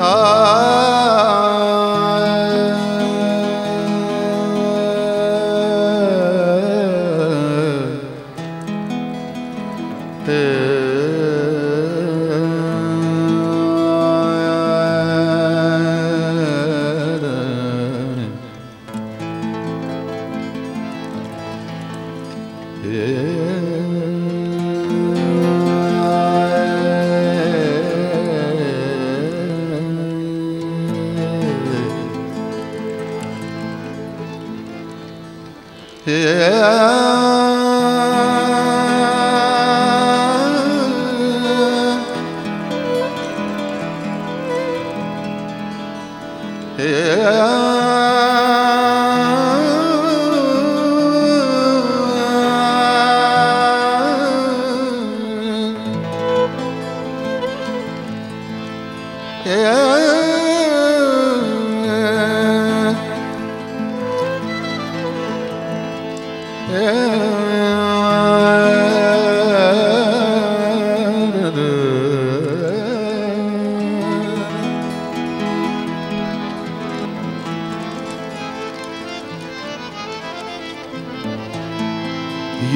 yeah.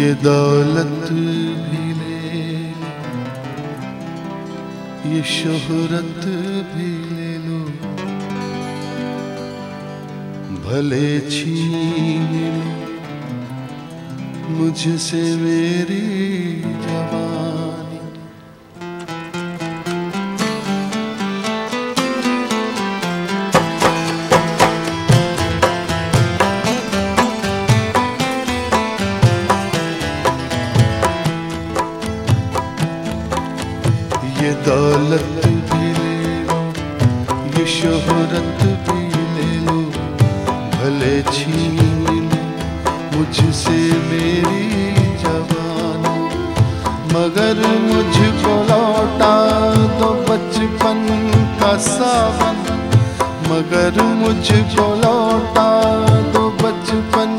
ये दौलत भी ले ये शोहरत भी ले लो। भले छीन मुझसे मेरी ये दौलत भी ले लो, ये शोहरत भी ले लो, भले छीन मुझसे मेरी जवानी। मगर मुझको लौटा दो बचपन का सावन। मगर मुझको लौटा दो बचपन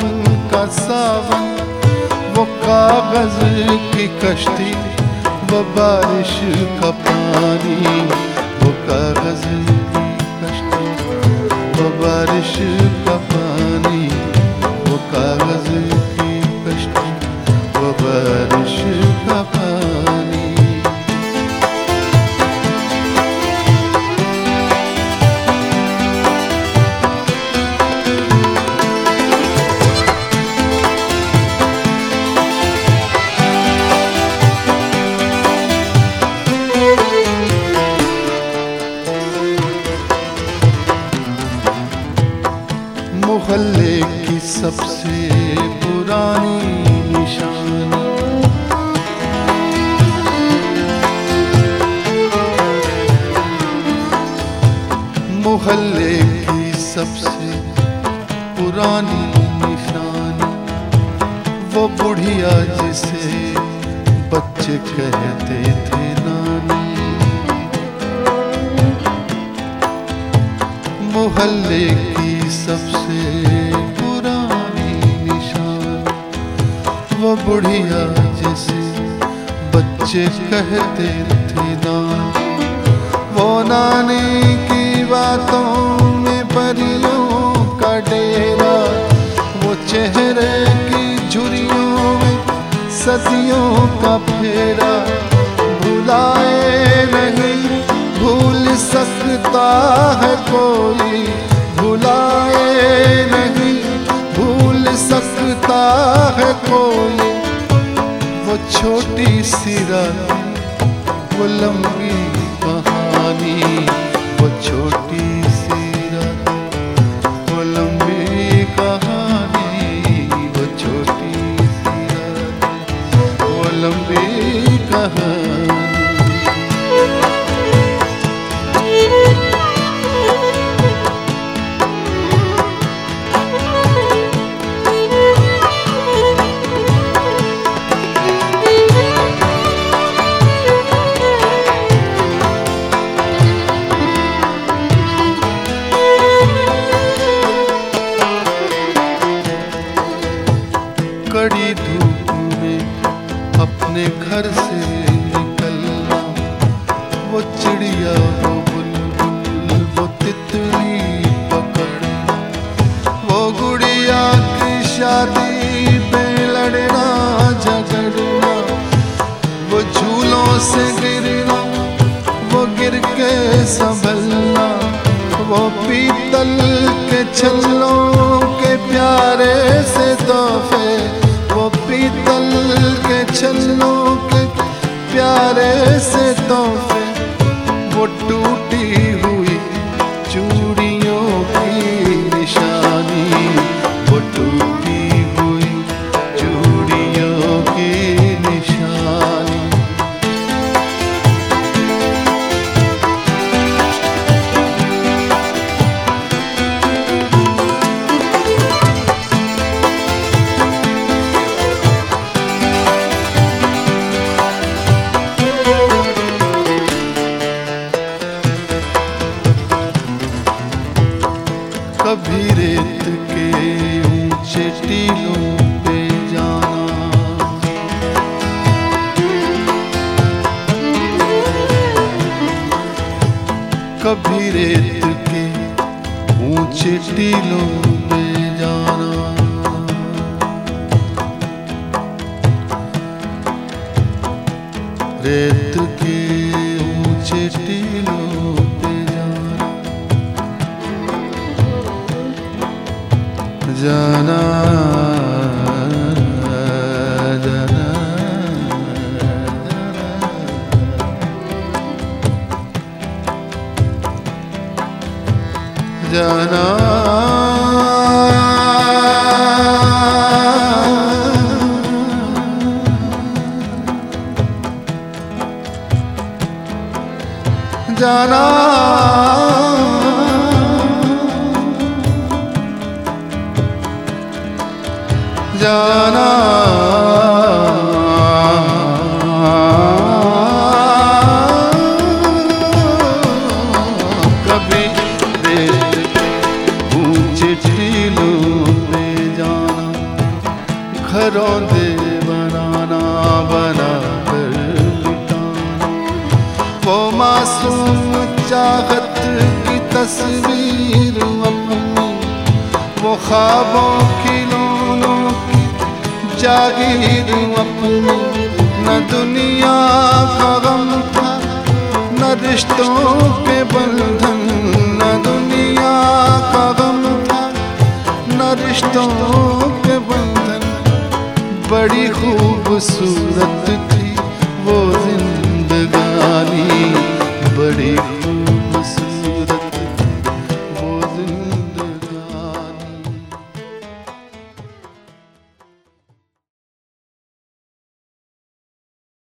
का सावन। वो कागज़ की कश्ती वो बारिश का पानी वो कागज़ की कश्ती वो बारिश का पानी वो कागज़ सबसे पुरानी निशानी। मोहल्ले की सबसे पुरानी निशानी। वो बुढ़िया जिसे बच्चे कहते थे नानी। मोहल्ले की सबसे बुढ़िया जिसे बच्चे कहते थे नानी वो नानी की बातों में परियों का डेरा, वो चेहरे की झुरियों में सदियों का फेरा। भुलाए नहीं, भूल सकता है कोई olvidar शादी पे लड़ना, झगड़ना। वो झूलों से गिरना, वो गिर के संभलना। वो पीतल के छलों के कभी रेत के ऊँचे टीलों पे जाना। रेत के ऊँचे टीलों जाना चाहत की तस्वीर अपनी, वो ख्वाबों खिलौनों की जागीर अपनी। न दुनिया का गम था, न रिश्तों के बंधन। न दुनिया का गम था, न रिश्तों के बंधन। बड़ी खूबसूरत थी